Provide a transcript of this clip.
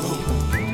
Boom.